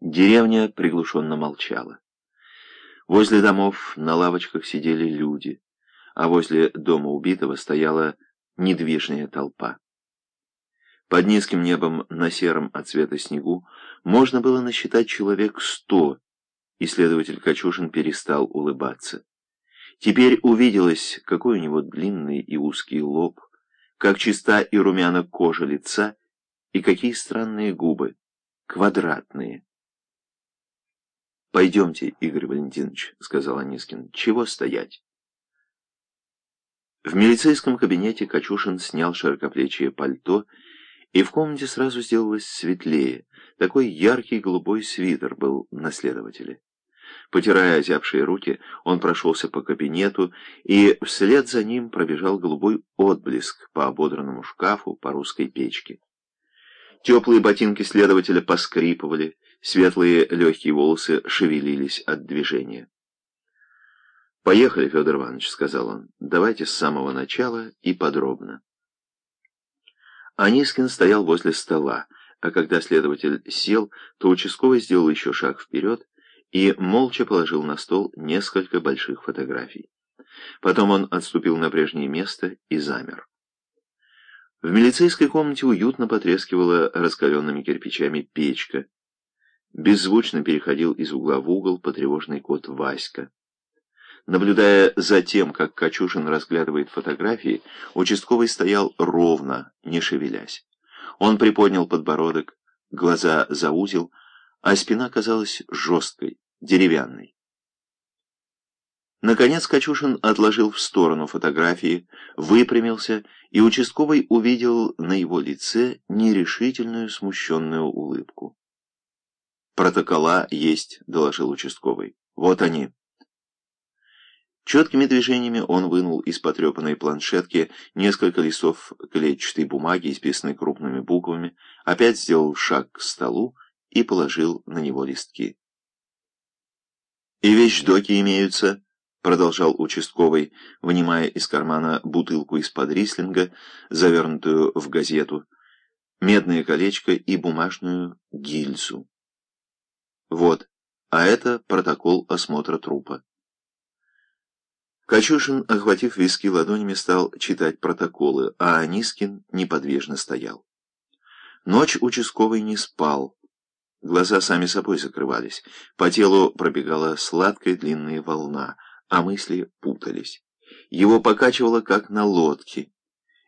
Деревня приглушенно молчала. Возле домов на лавочках сидели люди, а возле дома убитого стояла недвижная толпа. Под низким небом на сером от цвета снегу можно было насчитать человек сто, и следователь Качушин перестал улыбаться. Теперь увиделось, какой у него длинный и узкий лоб, как чиста и румяна кожа лица, и какие странные губы, квадратные. «Пойдемте, Игорь Валентинович», — сказал Анискин. «Чего стоять?» В милицейском кабинете Качушин снял широкоплечие пальто, и в комнате сразу сделалось светлее. Такой яркий голубой свитер был на следователе. Потирая озябшие руки, он прошелся по кабинету, и вслед за ним пробежал голубой отблеск по ободранному шкафу, по русской печке. Теплые ботинки следователя поскрипывали, светлые легкие волосы шевелились от движения. «Поехали, Федор Иванович», — сказал он, — «давайте с самого начала и подробно». Анискин стоял возле стола, а когда следователь сел, то участковый сделал еще шаг вперед и молча положил на стол несколько больших фотографий. Потом он отступил на прежнее место и замер. В милицейской комнате уютно потрескивала раскаленными кирпичами печка. Беззвучно переходил из угла в угол потревоженный кот Васька. Наблюдая за тем, как Качушин разглядывает фотографии, участковый стоял ровно, не шевелясь. Он приподнял подбородок, глаза заузил, а спина казалась жесткой, деревянной. Наконец Качушин отложил в сторону фотографии, выпрямился, и участковый увидел на его лице нерешительную смущенную улыбку. «Протокола есть», — доложил участковый. «Вот они». Четкими движениями он вынул из потрепанной планшетки несколько листов клетчатой бумаги, исписанной крупными буквами, опять сделал шаг к столу и положил на него листки. «И вещдоки имеются», — продолжал участковый, вынимая из кармана бутылку из-под рислинга, завернутую в газету, медное колечко и бумажную гильзу. Вот, а это протокол осмотра трупа. Качушин, охватив виски ладонями, стал читать протоколы, а Анискин неподвижно стоял. Ночь участковый не спал. Глаза сами собой закрывались. По телу пробегала сладкая длинная волна — а мысли путались. Его покачивало, как на лодке,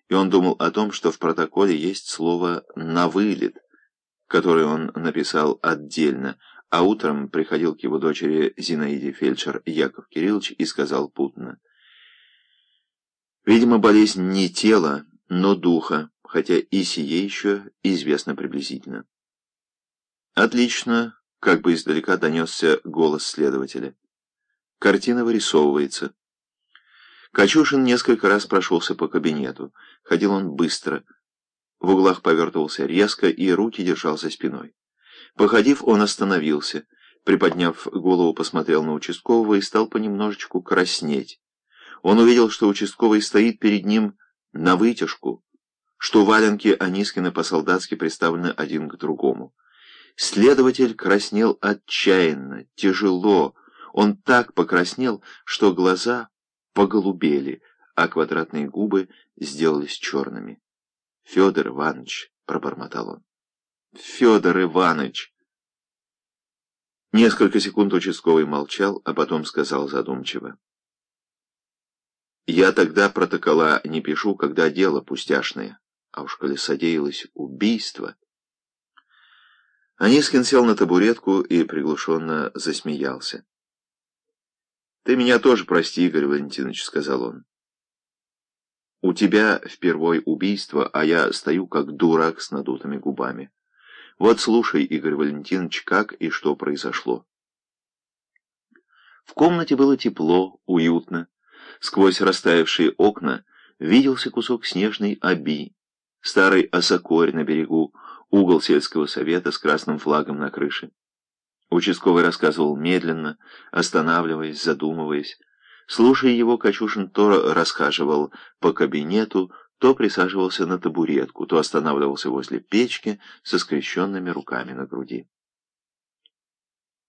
и он думал о том, что в протоколе есть слово «на вылет», которое он написал отдельно, а утром приходил к его дочери Зинаиде фельдшер Яков Кириллович и сказал путно. Видимо, болезнь не тела, но духа, хотя и сие еще известно приблизительно. «Отлично», — как бы издалека донесся голос следователя. Картина вырисовывается. Качушин несколько раз прошелся по кабинету. Ходил он быстро. В углах повертывался резко и руки держал за спиной. Походив, он остановился. Приподняв голову, посмотрел на участкового и стал понемножечку краснеть. Он увидел, что участковый стоит перед ним на вытяжку, что валенки Анискина по-солдатски приставлены один к другому. Следователь краснел отчаянно, тяжело, он так покраснел, что глаза поголубели, а квадратные губы сделались черными. «Федор Иванович», — пробормотал он, — «Федор Иванович». Несколько секунд участковый молчал, а потом сказал задумчиво. «Я тогда протокола не пишу, когда дело пустяшное, а уж коли содеялось убийство...» Анискин сел на табуретку и приглушенно засмеялся. «Ты меня тоже прости, Игорь Валентинович», — сказал он. «У тебя впервой убийство, а я стою как дурак с надутыми губами. Вот слушай, Игорь Валентинович, как и что произошло». В комнате было тепло, уютно. Сквозь растаявшие окна виделся кусок снежной оби, старый осокорь на берегу, угол сельского совета с красным флагом на крыше. Участковый рассказывал медленно, останавливаясь, задумываясь. Слушая его, Качушин то расхаживал по кабинету, то присаживался на табуретку, то останавливался возле печки со скрещенными руками на груди.